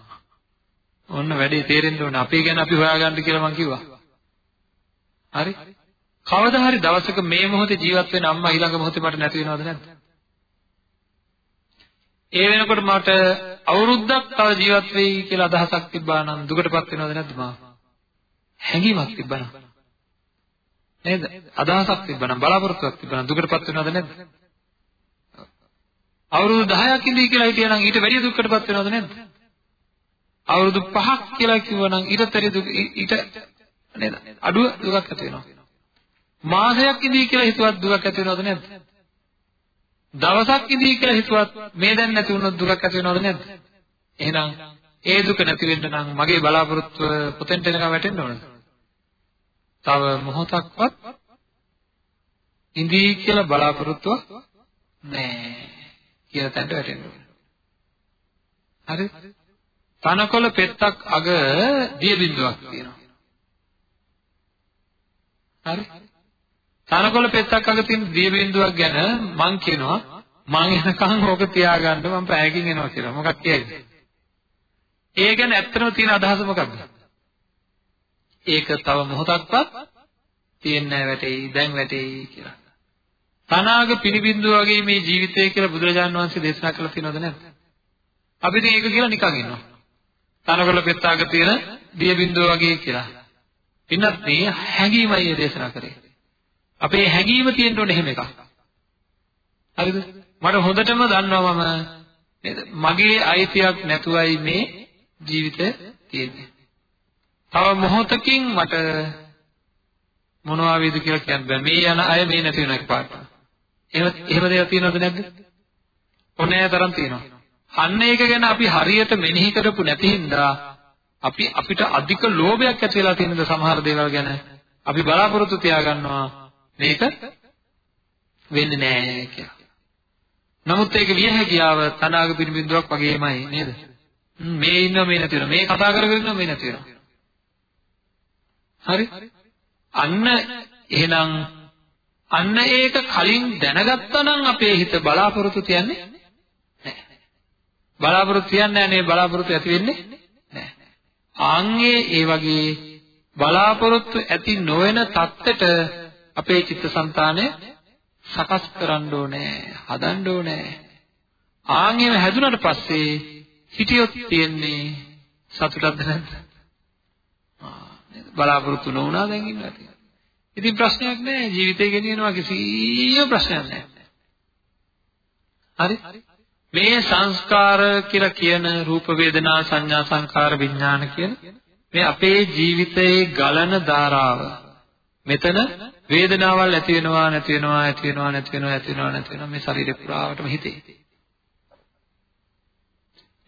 ඔන්න වැඩේ තේරෙන්න ඕනේ. අපේ ගැන අපි හොයාගන්න කියලා මං කිව්වා. හරි? කවදා හරි දවසක මේ මොහොතේ ජීවත් වෙන අම්මා ඊළඟ මොහොතේ මට නැති වෙනවද නැද්ද? ඒ වෙනකොට මට අවුරුද්දක් තව ජීවත් වෙයි කියලා අදහසක් තිබ්බා නම් දුකටපත් වෙනවද නැද්ද මා? හැඟීමක් තිබ්බනම් නේද? අදහසක් තිබ්බනම් බලාපොරොත්තුවක් තිබ්බනම් දුකටපත් වෙනවද නැද්ද? අවුරුදු 10ක් ඉඳී කියලා හිටියනම් ඊට වැඩිය දුකටපත් වෙනවද නැද්ද? අවුරුදු 5ක් කියලා කිව්වනම් ඊටතරි දුක ඊට නේද? අඩුව දුකක් ඇති වෙනවා. මාසයක් ඉඳී කියලා හිතුවත් දුකක් ඇති වෙනවද නැද්ද? දවසක් ඉඳී කියලා හිතුවත් මේ දැන් නැති වුණොත් දුකක් ඇති වෙනවද නැද්ද? එහෙනම් ඒ දුක නැති වෙන්න නම් මගේ බලාපොරොත්තුව පොතෙන්ට එනකම් වැටෙන්න ඕනද? තව මොහොතක්වත් ඉඳී කියලා බලාපොරොත්තුවක් නැහැ කියලා තැනට වැටෙන්න ඕනේ. හරි? තනකොළ පෙත්තක් අග දිය බිඳුවක් තියෙනවා. හරි? තනකොළ පෙත්තක් අග තියෙන දිය බිඳුවක් ගැන මං කියනවා මං එනකන් ඕක තියාගන්න මං පැයකින් එනවා කියලා. මොකක් කියයිද? ඒ ගැන ඇත්තටම තියෙන අදහස මොකක්ද? ඒක තව මොහොතක්වත් තියෙන්නේ නැහැ වැටෙයි දැන් වැටෙයි කියලා. තනාග පිනිබින්දුව වගේ මේ ජීවිතය කියලා බුදුරජාණන් වහන්සේ දේශනා කළා තියෙනවද නැද්ද? අපි ඉතින් ඒක කියලා නිකන් ඉන්නවා. තනකොළ පෙත්තාග තියෙන දිය බින්දුව වගේ කියලා. පින්නත් මේ හැඟීමයි මේ දේශනා කරේ. අපේ හැඟීම තියෙන්න ඕනේ එහෙම එකක්. හරිද? මට හොඳටම දන්නවා මම නේද? මගේ අයිතියක් නැතුවයි මේ ජීවිතය තියෙන්නේ. තව මොහොතකින් මට මොනවා වේද කියලා කියන්න බෑ. මේ යන අය මේ නැති වෙන එකපාරට. එහෙම එහෙම දේවල් තියෙනවද නැද්ද? ඔන්නේ තරම් තියෙනවා. අන්න ඒක ගැන අපි හරියට මෙනෙහි කරපු නැති හින්දා අපි අපිට අධික ලෝභයක් ඇති වෙලා තියෙනද සමහර දේවල් ගැන අපි බලාපොරොත්තු තියාගන්නවා මේක වෙන්නේ නැහැ කියලා. නමුත් ඒක විය හැකියාව තනාග පිළිබිඳුවක් වගේමයි නේද? මේ ඉන්නව මේ නැති වෙනවා. මේ කතා කරගෙන ඉන්නව මේ නැති වෙනවා. හරි? අන්න එහෙනම් අන්න ඒක කලින් දැනගත්තා නම් අපේ හිත බලාපොරොත්තු තියන්නේ නැහැ. බලාපොරොත්තු තියන්නේ නැහැ බලාපොරොත්තු ඇති වෙන්නේ නැහැ. ආන්ගේ ඒ වගේ බලාපොරොත්තු ඇති නොවන தත්තෙට අපේ චිත්තසංතානය සකස් කරන්න ඕනේ, හදන්න ඕනේ. ආන්ගේම හැදුනට පස්සේ හිටියොත් තියෙන්නේ සතුටක්ද නැද්ද? බලාපොරොත්තු නොවුණා දැන් ඉන්නවා තියෙනවා. ඉතින් ප්‍රශ්නයක් නැහැ ජීවිතේ ගෙනියනවා කිසිම ප්‍රශ්නයක් නැහැ. හරි? මේ සංස්කාර කියලා කියන රූප වේදනා සංඥා සංකාර විඥාන කියන මේ අපේ ජීවිතයේ ගලන ධාරාව. මෙතන වේදනාවල් ඇති වෙනවා නැති වෙනවා ඇති වෙනවා නැති වෙනවා ඇති වෙනවා නැති වෙනවා මේ ශරීරය පුරාවටම හිතේ.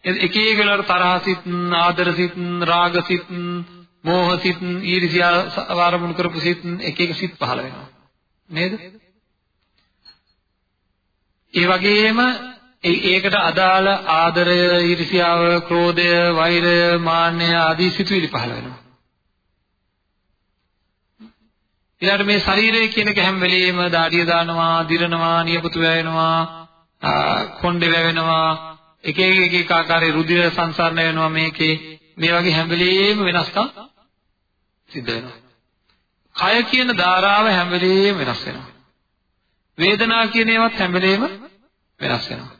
එක එක වෙලාවට තරහසිත ආදරසිත රාගසිත මෝහ සිත්, ඊර්ෂ්‍යා වරමුණු කරපු සිත් එක එක සිත් පහළ වෙනවා. නේද? ඒ වගේම ඒකට අදාළ ආදරය, ඊර්ෂ්‍යාව, ක්‍රෝධය, වෛරය, මාන්නය ආදී සිතුවිලි පහළ වෙනවා. ඊළඟට මේ ශරීරය කියන එක හැම වෙලෙම දාඩිය දානවා, දිරනවා, නියපොතු වැවෙනවා, කොණ්ඩේ වැවෙනවා, එක එක එක එක ආකාරයේ රුධිර සංසරණ වෙනවා මේකේ. මේ වගේ හැම වෙලෙම වෙනස්කම් සිද්ධ වෙනවා. කය කියන ධාරාව හැම වෙලෙම වෙනස් වෙනවා. වේදනා කියන ඒවාත් හැම වෙලෙම වෙනස් වෙනවා.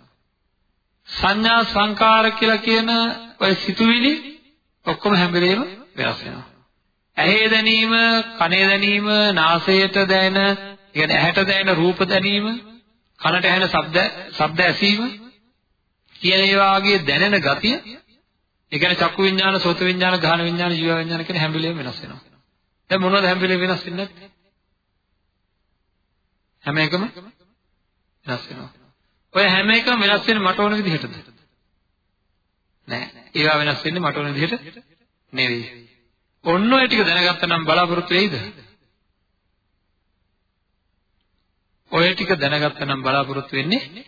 සංඥා සංකාර කියලා කියන ඔය සිතුවිලි ඔක්කොම හැම වෙලෙම වෙනස් වෙනවා. ඇහි දැනීම, කනේ දැනීම, නාසයට දැනෙන, කියන්නේ ඇහැට දැනෙන රූප දැනීම, කනට ඇහෙන ශබ්ද, ශබ්ද ඇසීම කියන ඒ වාගේ දැනෙන ගතිය ඒ කියන්නේ චක්කු විඤ්ඤාණ, සෝත විඤ්ඤාණ, ගාහන විඤ්ඤාණ, ජීව විඤ්ඤාණ කියන හැම වෙලේම වෙනස් වෙනවා. දැන් මොනවද හැම වෙලේම වෙනස් වෙන්නේ නැත්තේ? හැම එකම වෙනස් වෙනවා. ඔය හැම එකම වෙනස් වෙන්නේ මට ඕන විදිහටද? නෑ. ඒවා වෙනස් වෙන්නේ මට ඕන විදිහට නෙවෙයි. ඔන්න ඔය ටික දැනගත්තා නම් බලාපොරොත්තු වෙයිද? ඔය ටික දැනගත්තා නම් බලාපොරොත්තු වෙන්නේ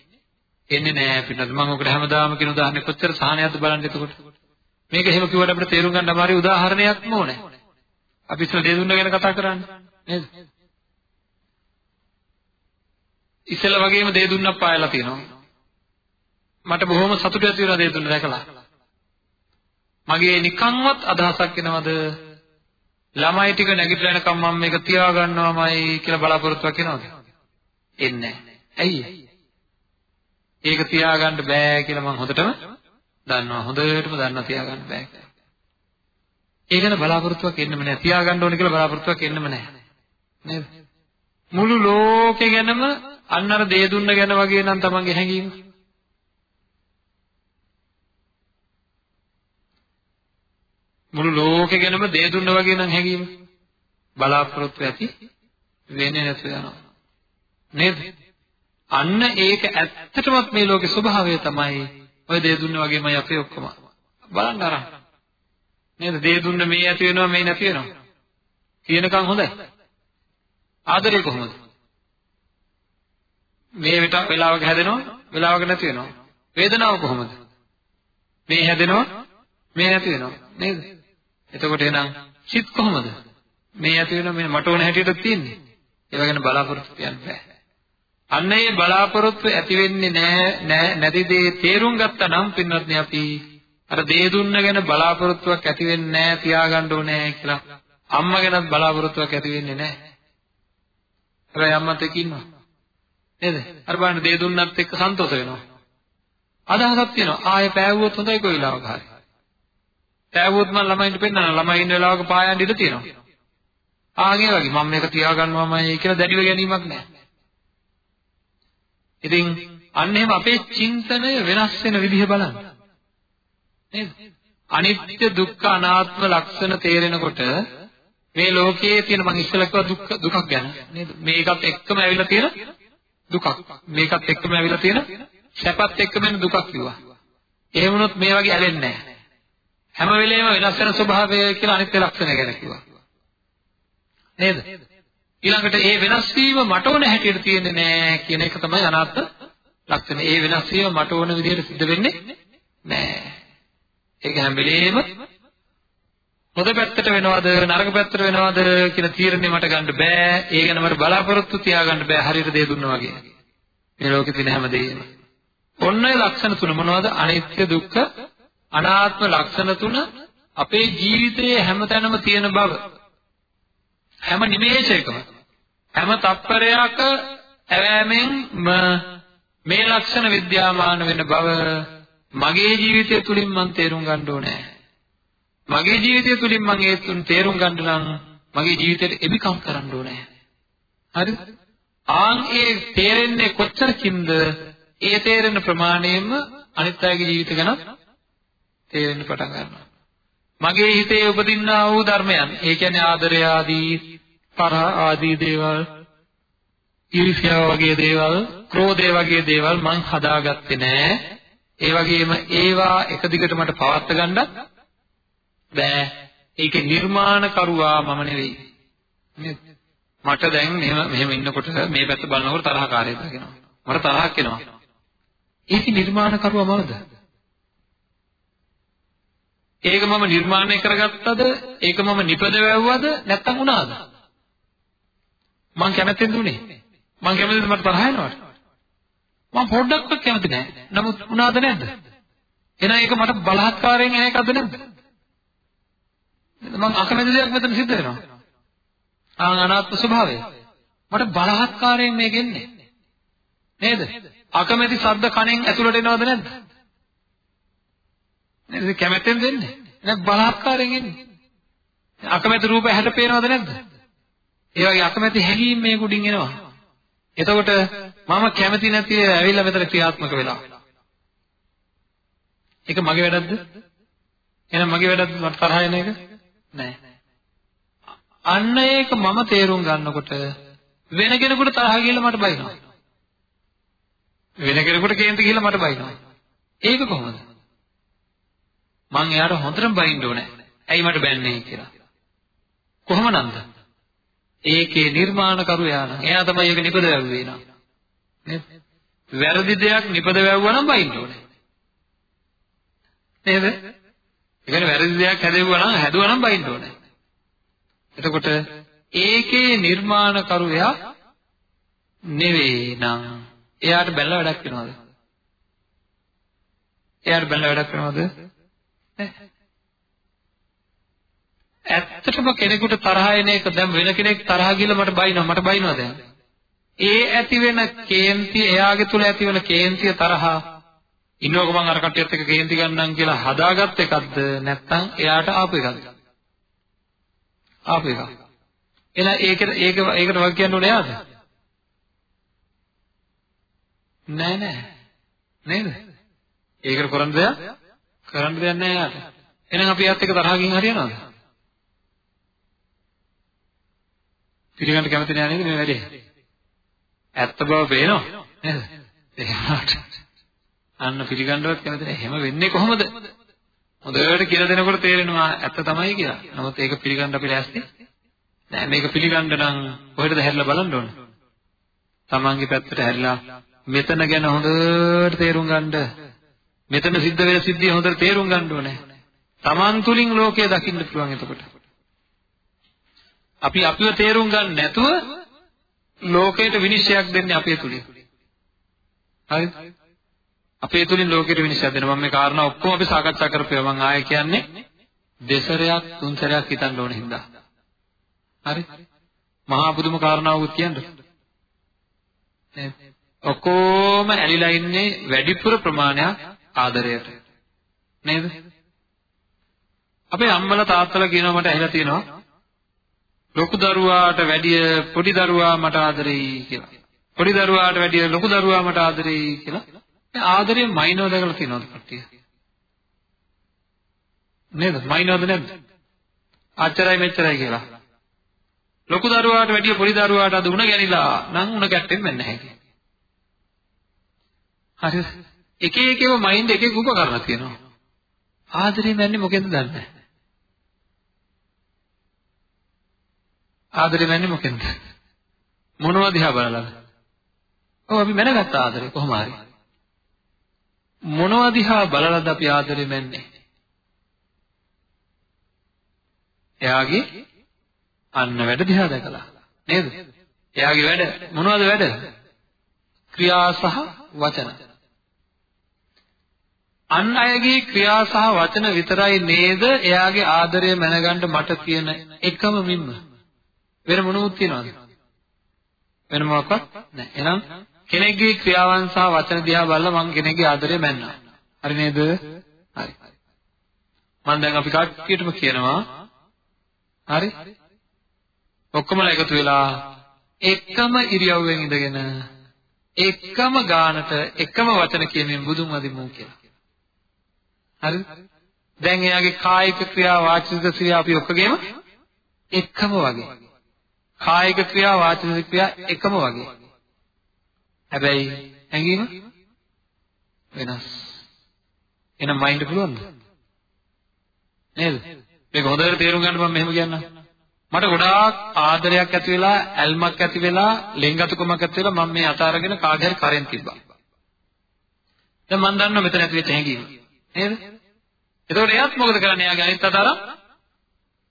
එන්නේ නෑ පිටත් මම ඔකට හැමදාම කියන උදාහරණයක් කොච්චර සාහනයක්ද බලන්න එතකොට මේක එහෙම කිව්වට අපිට තේරුම් ගන්න අමාරු උදාහරණයක්ම ඕනේ. අපි ඉස්සර දෙදුන්න ගැන කතා කරන්නේ නේද? ඉස්සෙල්ල වගේම දෙදුන්නක් පායලා තියෙනවා. මට බොහොම සතුටු ඇති වෙනවා දෙදුන්න දැකලා. මගේ නිකන්වත් අදහසක් එනවද ළමයි ටික නැගිටලා එනකම් මම මේක තියාගන්නවාමයි කියලා බලාපොරොත්තුවක් එනවද? එන්නේ නැහැ. ඇයි? ඒක තියාගන්න බෑ කියලා මම හොඳටම දන්නවා. හොඳටම දන්නවා තියාගන්න බෑ කියලා. ඒ ගැන බලාපොරොත්තුවක් එන්නෙම නැහැ. තියාගන්න ඕනේ කියලා බලාපොරොත්තුවක් එන්නෙම නැහැ. නේද? මුළු ලෝකෙ ගැනම අන්න අර දේ දුන්න ගැන වගේ නම් තමන්ගේ හැඟීම. මුළු ලෝකෙ ගැනම දේ දුන්න වගේ නම් හැඟීම. බලාපොරොත්තු ඇති වෙන්නේ නැතු යනවා. නේද? අන්න ඒක ඇත්තටමත් මේ ලෝකේ ස්වභාවය තමයි ඔය දේ දුන්න වගේමයි අපේ ඔක්කොම. බලන්න අරන්. නේද? දේ දුන්න මේ ඇති වෙනවා මේ නැති වෙනවා. කියනකම් හොඳයි. ආදරේ කොහොමද? මේ විට වෙලාවක හැදෙනවා වෙලාවක නැති වෙනවා. වේදනාව කොහොමද? මේ හැදෙනවා මේ නැති වෙනවා නේද? එතකොට එහෙනම් සිත් කොහොමද? මේ ඇති වෙනවා මේ මට ඕන හැටියට තියෙන්නේ. ඒව ගැන බලාපොරොත්තු තියන්න බෑ. අන්න ඒ බලාපොරොත්තු ඇති වෙන්නේ නැහැ නැති දේ තේරුම් ගත්තා නම් පින්වත්නි අපි අර දේ දුන්න ගැන බලාපොරොත්තුවක් ඇති වෙන්නේ නැහැ තියාගන්න ඕනේ කියලා අම්මා ගැනත් බලාපොරොත්තුවක් ඇති වෙන්නේ නැහැ. හැබැයි අම්මත් එක්ක ඉන්නවා. නේද? අර බලන්න දේ දුන්නත් එක්ක සන්තෝෂ වෙනවා. අදහසක් තියෙනවා. ආයෙ පෑවුවොත් හොඳයි කොයි වෙලාවක හරි. පෑවුවොත් මම ළමයින්ට පෙන්නනවා. ළමයි ඉන්න වෙලාවක පායන්න ඉඩ තියෙනවා. ආගේ වගේ මම මේක තියාගන්නවාමයි කියලා දැඩිව ගැනීමක් නැහැ. ඉතින් අන්න එහෙම අපේ චින්තනය වෙනස් වෙන විදිහ බලන්න. නේද? අනිත්‍ය දුක්ඛ අනාත්ම ලක්ෂණ තේරෙනකොට මේ ලෝකයේ තියෙන මම ඉස්සෙල්ලා කිව්වා දුක් දුකක් ගැන නේද? මේකත් එක්කම ඇවිල්ලා තියෙන දුකක්. මේකත් එක්කම ඇවිල්ලා තියෙන සැපත් එක්කම එන දුකක් කිව්වා. එහෙම වුණොත් මේ වගේ ඇලෙන්නේ නැහැ. හැම වෙලේම වෙනස් වෙන ස්වභාවය කියලා අනිත්‍ය ලක්ෂණ ගැන කිව්වා. නේද? ඊළඟට ඒ වෙනස් වීම මට ඕන හැටියට තියෙන්නේ නැහැ කියන එක තමයි අනාත්ම ලක්ෂණ. ඒ වෙනස් වීම මට ඕන විදිහට සිද්ධ වෙන්නේ නැහැ. ඒක හැම වෙලේම හොඳ පැත්තට වෙනවද නරක පැත්තට වෙනවද කියන තීරණය මට ගන්න බෑ. ඒ ගැන මට බලාපොරොත්තු තියාගන්න බෑ හරියට දේ දුන්නා වගේ. මේ ලෝකේ තියෙන හැම දෙයක්ම. ඔන්න ඒ ලක්ෂණ තුන මොනවද? අනිත්‍ය දුක්ඛ අනාත්ම ලක්ෂණ තුන අපේ ජීවිතයේ හැමතැනම තියෙන බව. හැම නිමේෂයකම හැම තත්පරයක ඇවෑමෙන් මේ ලක්ෂණ විද්‍යාමාන වෙන බව මගේ ජීවිතය තුලින් මම තේරුම් ගන්න ඕනේ. මගේ ජීවිතය තුලින් මම ඒ තුන් තේරුම් ගන්න නම් මගේ ජීවිතයට එබිකම් කරන්න ඕනේ. හරිද? ආන් ඒ තේරෙන්නේ කොච්චරකින්ද? ඒ තේරෙන ප්‍රමාණයෙන්ම අනිත් අයගේ ජීවිත ගැන තේරෙන්න පටන් ගන්නවා. මගේ හිතේ උපදින්නා වූ ධර්මයන්, ඒ කියන්නේ ආදරය ආදී, තරහ ආදී දේවල්, ඊර්ෂ්‍යාව වගේ දේවල්, ක්‍රෝධය වගේ දේවල් මං හදාගත්තේ නෑ. ඒ වගේම ඒවා එක දිගට මට පවත් ගන්නත් බෑ. ඒකේ නිර්මාණකරුවා මම නෙවෙයි. නේද? මට දැන් මෙහෙම මෙහෙම ඉන්නකොට මේ පැත්ත බලනකොට තරහකාරයෙක් දකිනවා. මට තරහක් එනවා. ඒකේ නිර්මාණකරුවා මමද? ඒක මම නිර්මාණය කරගත්තද? ඒක මම නිපදවවුවද? නැත්තම් වුණාද? මං කැමැත්තෙන් දුන්නේ. මං කැමතිද මට තරහ එනවට? මම පොඩ්ඩක්වත් කැමති නැහැ. නමුත් වුණාද නැද්ද? එහෙනම් ඒක මට බලහත්කාරයෙන් එන එකක්ද නැද්ද? මම අකමැති දෙයක් මෙතන සිද්ධ වෙනවා. ආ අනාත්ම ස්වභාවය. මට බලහත්කාරයෙන් මේක එන්නේ. නේද? අකමැති ශබ්ද කණෙන් ඇතුළට එනවද නැද්ද? නේද? කැමැත්තෙන් දෙන්නේ. නැත්නම් බලහත්කාරයෙන් එන්නේ. අකමැති රූප ඇහැට පේනවද නැද්ද? ඒ වගේ අකමැති හැඟීම් මේ කුඩින් එනවා. එතකොට මම කැමති නැති ඇවිල්ලා මෙතන ක්‍රියාත්මක වෙලා. ඒක මගේ වැඩක්ද? එහෙනම් මගේ වැඩක්ද මට තරහ එන එක? නෑ. අන්න ඒක මම තේරුම් ගන්නකොට වෙන කෙනෙකුට තරහ ගිහලා මට බයිනවා. වෙන කෙනෙකුට කේන්ති ගිහලා මට බයිනවා. ඒක කොහොමද? මං එයාට හොඳටම බයින්න ඕනේ. ඇයි මට බැන්නේ කියලා. කොහොමනම්ද? ඒකේ නිර්මාණකරු එයා නම්. එයා තමයි ඒක නිපද වැව්වේ නං. නේද? වැරදි දෙයක් නිපද වැව්වා නම් බයින්න ඕනේ. නේද? ඒ කියන්නේ වැරදි දෙයක් හැදෙව්වා නම් හැදුවා නම් බයින්න ඕනේ. එතකොට ඒකේ නිර්මාණකරු එයා නෙවෙයි නං. එයාට බැලලා වැඩක් වෙනවද? එයාට බැලලා වැඩක් වෙනවද? ඇත්තටම කෙනෙකුට තරහ එන එක දැන් වෙන කෙනෙක් තරහ ගිහලා මට බයිනවා මට බයිනවා දැන්. ඒ ඇති වෙන කේන්ති එයාගේ තුල ඇති වෙන කේන්තිය තරහ ඉන්නකො මං අර කට්ටියත් එක්ක කේන්ති ගන්නම් කියලා හදාගත් එකක්ද නැත්නම් එයාට ආපු එකක්ද? ආපු එකක්. එහෙනම් ඒක ඒක ඒකට වග කියන්න ඕනේ එයාද? නෑ නෑ. නේද? ඒකට කරන්න දෙයක් කරන්න දෙයක් නෑ යාට. එහෙනම් අපි යාත් එක්ක තරහකින් හරියනවද? පිළිගන්න කැමති නෑ නේද මේ වැඩේ? ඇත්ත බව පේනවා නේද? ඒකට අන්න පිළිගන්නවත් කැමති නෑ. එහෙම වෙන්නේ කොහොමද? හොඳට කියලා දෙනකොට තේරෙනවා ඇත්ත තමයි කියලා. නමුත් ඒක පිළිගන්න අපි ලෑස්ති නෑ. මේක පිළිගන්න නම් කොහෙටද හැරිලා බලන්න ඕන? තමන්ගේ පැත්තට හැරිලා මෙතන ගැන හොඳට තේරුම් ගන්න මෙතන සිද්ධ වෙන සිද්ධිය හොඳට තේරුම් ගන්න ඕනේ. Taman තුලින් ලෝකය දකින්න පුළුවන් එතකොට. අපි අපිව තේරුම් ගන්න නැතුව ලෝකයට විනිශ්චයක් දෙන්නේ අපේ තුලින්. හරිද? අපේ තුලින් ලෝකයට විනිශ්චයක් දෙනවා. මම මේ කාරණා ඔක්කොම අපි සාකච්ඡා කරපුවා. මම ආයෙ කියන්නේ දෙසරයක් තුන්සරයක් හිතන්න ඕන හින්දා. හරි? මහා පුදුම කාරණාවක් කියන්නේ. නේද? ඔක්කොම ඇලිලා ඉන්නේ වැඩිපුර ප්‍රමාණයක් ආදරයට. නේද? අපේ අම්මලා තාත්තලා කියනවා මට ඇහිලා තියෙනවා ලොකු දරුවාට වැඩිය පොඩි දරුවා මට ආදරෙයි කියලා. පොඩි දරුවාට වැඩිය ලොකු දරුවා මට ආදරෙයි කියලා. මේ ආදරේ මයින්ව දැකලා තියෙනවද කට්ටිය? නේද? මයින්වද නැද්ද? අච්චරයි මෙච්චරයි කියලා. ලොකු දරුවාට වැඩිය පොඩි දරුවාට අද උණ ගැනිලා නම් උණ කැට්ටෙන් වෙන්නේ නැහැ. හරිද? එක එකව මයින්ඩ් එකේ උපකරණ තියෙනවා. ආදරේ මන්නේ මොකෙන්ද දන්නේ ආදරේ මන්නේ මොකෙන්ද? මොනවද දිහා බලලාද? ඔව් අපි මැනගත්ත ආදරේ කොහොම හරි. මොනවද දිහා බලලාද අපි ආදරේ මන්නේ? එයාගේ අන්න වැඩ දිහා දැකලා නේද? එයාගේ වැඩ මොනවද වැඩ? ක්‍රියා සහ වචන. අන් අයගේ ක්‍රියා සහ වචන විතරයි නේද එයාගේ ආදරය මැනගන්න මට තියෙන එකම මිම්ම. වෙන මොනවද තියනවද? වෙන මොකක්වත් නැහැ. එහෙනම් කෙනෙක්ගේ ක්‍රියාවන් සහ වචන දිහා බලලා මම කෙනෙක්ගේ ආදරය මැන්නා. හරි නේද? හරි. මම දැන් අපි කට්ටියටම කියනවා හරි? ඔක්කොමලා එකතු වෙලා එකම ඉරියව්වෙන් ඉඳගෙන එකම ගානට එකම වචන කියමින් බුදුන් වදිමු කියලා. හරිද? දැන් එයාගේ කායික ක්‍රියා වාචික ක්‍රියා අපි ඔක්කොගේම එකම වගේ. කායික ක්‍රියා වාචික ක්‍රියා එකම වගේ. හැබැයි හැඟීම වෙනස්. එහෙනම් මයින්ඩ් පුළුවන්ද? නේද? මේක හොඳට තේරුම් ගන්න මම මෙහෙම කියන්නම්. මට ගොඩාක් ආදරයක් ඇති වෙලා, ඇල්මක් ඇති වෙලා, ලෙන්ගතුකමක් ඇති වෙලා මම මේ අත අරගෙන කාගේ හරි කරෙන් තිබ්බා. දැන් මම දන්නවා මෙතන ඇති වෙච්ච හැඟීම. නේද? එතකොට එයාත් මොකද කරන්නේ? එයාගේ අනිත් අත අරන්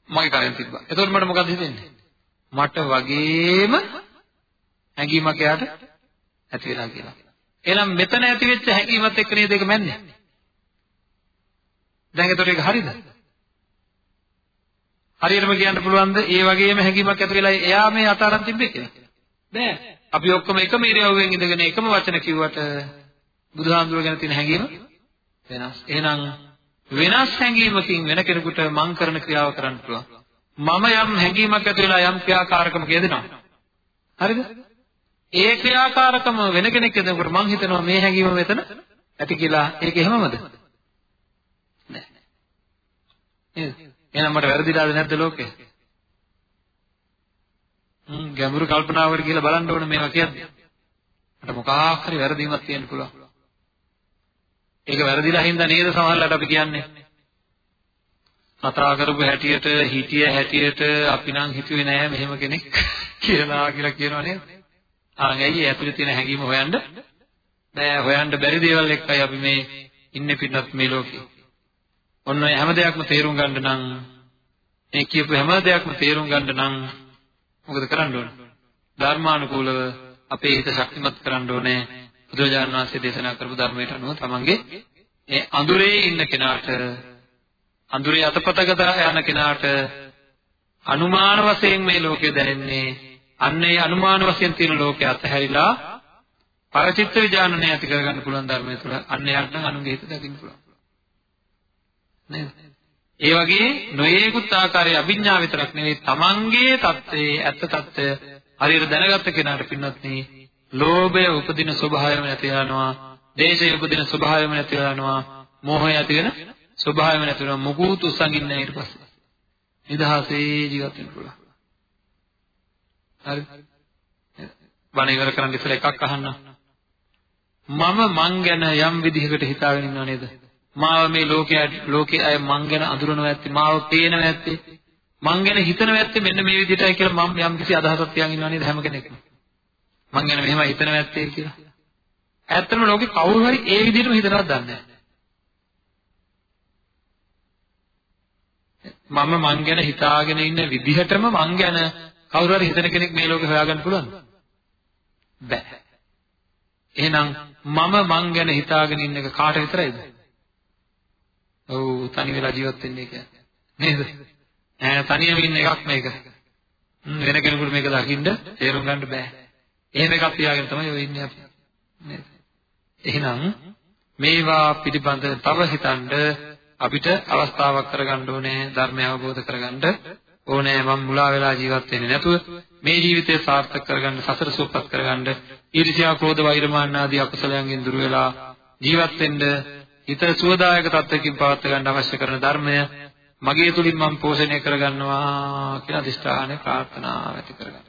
මගේ කරෙන් තිබ්බා. එතකොට මට මොකද හිතෙන්නේ? මට වගේම හැඟීමක් එයාට ඇති වෙලා කියලා. එහෙනම් මෙතන ඇති වෙච්ච හැඟීමත් එක්ක නේද ඒක මැන්නේ? දැන් එතකොට ඒක හරියද? හරියටම කියන්න පුළුවන්ද ඒ වගේම හැඟීමක් ඇති වෙලා එයා මේ අතාරන් තිබ්බේ කියලා? බෑ. අපි ඔක්කොම එකම ඉරියව්වෙන් ඉඳගෙන එකම වචන කිව්වට බුදුහාමුදුරුවෝ ගැන තියෙන හැඟීම වෙනස්. එහෙනම් වෙනස් හැඟීමකින් වෙන කෙනෙකුට මං කරන ක්‍රියාව කරන්න පුළුවන්. මම යම් හැඟීමක් ඇති වෙලා යම් ක්‍රියාකාරකමක යෙදෙනවා. හරිද? ඒ ක්‍රියාකාරකම වෙන කෙනෙක් යෙදෙනකොට මං හිතනවා මේ හැඟීම මෙතන ඇති කියලා. ඒක එහෙමමද? නෑ. නේද? එහෙනම් මට වැරදිලාද නැද්ද ලෝකේ? හ්ම් ගැඹුරු කල්පනාවකට කියලා බලන්න ඕනේ මේවා කියන්නේ. මට මොකක් හරි වැරදීමක් තියෙන්න පුළුවන්. ඒක වැරදිලා හින්දා නේද සමහරවිට අපි කියන්නේ. කතා කරපු හැටියට හිතිය හැටියට අපි නම් හිතුවේ නෑ මෙහෙම කෙනෙක් <laughs> කියලා කියලා කියනවා නේද? ආ ඇයි ඇතුලේ තියෙන හැඟීම හොයන්න බෑ හොයන්න බැරි දේවල් එක්කයි අපි මේ ඉන්නේ පිටත් මේ ලෝකේ. ඔන්න ඔය හැම දෙයක්ම තේරුම් ගන්න නම් මේ කියපු හැම දෙයක්ම තේරුම් ගන්න නම් මොකද කරන්න ඕන? ධර්මානුකූලව අපේ හිත ශක්තිමත් කරන්න ඕනේ. බුදුරජාණන් වහන්සේ දේශනා කරපු ධර්මයට අනුව තමන්ගේ මේ අඳුරේ ඉන්න කෙනාට අඳුරේ අතපතක යන කෙනාට අනුමාන වශයෙන් මේ ලෝකය දැනෙන්නේ අන්න ඒ අනුමාන වශයෙන් තියෙන ලෝකය අතහැරිලා පරචිත්ත විඥානණය ඇති කරගන්න පුළුවන් ධර්මය තුළ අන්න යාට නම් අනුගේ හිත දකින්න පුළුවන්. නේද? ඒ වගේ නොයේකුත් ආකාරයේ අභිඥා විතරක් නෙවෙයි තමන්ගේ தත්ත්වයේ ඇත්ත தත්ත්වය හරියට දැනගත්ත කෙනාට පින්වත්නි ලෝභය උපදින ස්වභාවයම නැති වෙනවා දේශය උපදින ස්වභාවයම නැති වෙනවා මෝහය ඇති වෙන ස්වභාවයම නැති වෙනවා මොකුත් උස්සන් ඉන්නේ ඊට පස්සේ. නිදහසේ ජීවත් වෙන්න පුළුවන්. හරි? බණ ඉවර කරන් ඉස්සෙල්ලා එකක් අහන්න. මම මං ගැන යම් විදිහකට හිතාගෙන ඉන්නව නේද? මාව මේ ලෝකයේ ලෝකයේ අය මං ගැන අඳුරනවා ඇත්තේ මාව පේනවා ඇත්තේ මං ගැන හිතනවා ඇත්තේ මෙන්න මේ විදිහටයි කියලා මම යම් කිසි අදහසක් තියන් ඉන්නව නේද හැම කෙනෙක්ම? මං ගැන මෙහෙම හිතනවා ඇත්තේ කියලා ඇත්තම ලෝකේ කවුරු හරි ඒ විදිහටම හිතනවත් දන්නේ මම මං ගැන හිතාගෙන ඉන්න විදිහටම මං ගැන කවුරු හරි හිතන කෙනෙක් මේ ලෝකේ හොයාගන්න පුළුවන්ද බෑ එහෙනම් මම මං ගැන හිතාගෙන ඉන්න එක කාට විතරයිද ඔව් තනි වෙලා ජීවත් වෙන්නේ කියන්නේ. නේද? ඈ තනියම ඉන්න එකක් මේක. වෙන කෙනෙකුට මේක දකින්න තේරුම් ගන්න බෑ. එහෙම එකක් තියාගෙන තමයි ඔය ඉන්නේ අපි. නේද? එහෙනම් මේවා පිළිබඳ තව හිතනද අපිට අවස්ථාවක් කරගන්න ඕනේ ධර්මය අවබෝධ කරගන්න ඕනේ මම මුලා වෙලා ජීවත් වෙන්නේ නැතුව මේ ජීවිතය සාර්ථක කරගන්න සසර සූපපත් කරගන්න ඊර්ෂ්‍යා ක්‍රෝධ වෛරමාන ආදී අකුසලයන්ගෙන් දුර වෙලා ජීවත් වෙන්න හිත සුවදායක තත්ත්වයකින් පවත් ගන්න අවශ්‍ය කරන ධර්මය මගේ තුලින් මම පෝෂණය කරගන්නවා කියන අදිෂ්ඨානය ප්‍රාර්ථනා ඇති කරගන්න.